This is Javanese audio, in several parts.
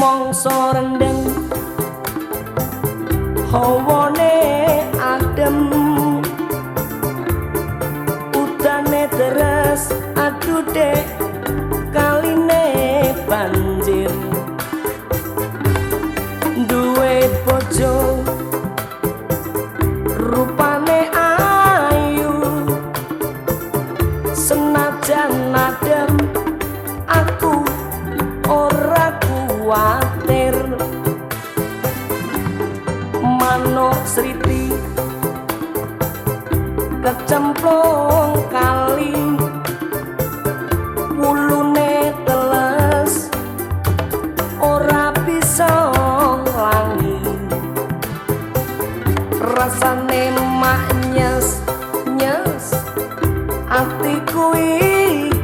mongso rendeng. Hawane adem. Udane deres aduh dek. Kaline banjir. Duwe bojo. Rupane ayu. Senajan adem aku kuatir. Manuk sriti kecemplung kali. Wulune teles ora bisa nglangi rasane mak nyes nyes atiku iki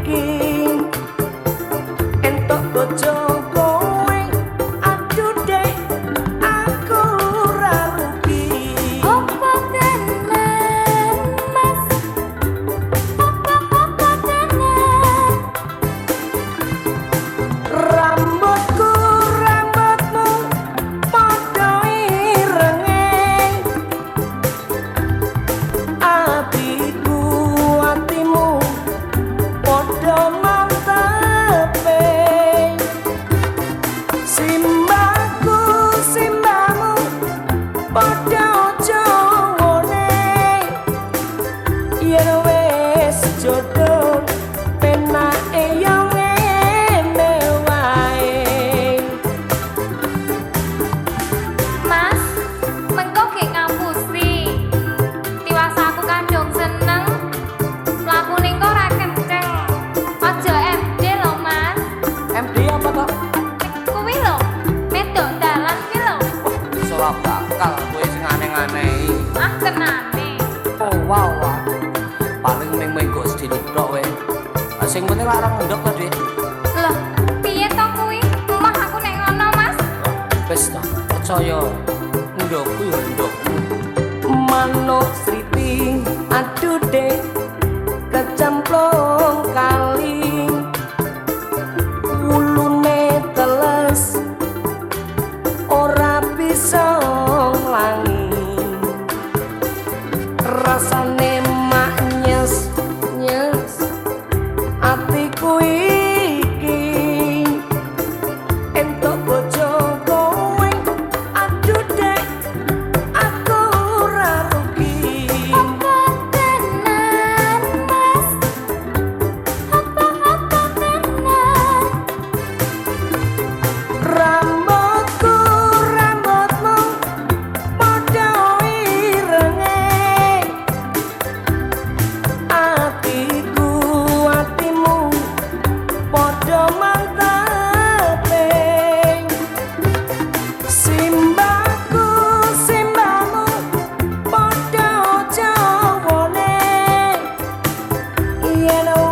jodoh tok wae. Ah, Sing penting ora ngendok to, Dik. Loh piye to kuwi Emah aku nek ngono mas Wis to, percaya. Ndokku ya ndokmu. manuk sriti aduh dek kecemplung yellow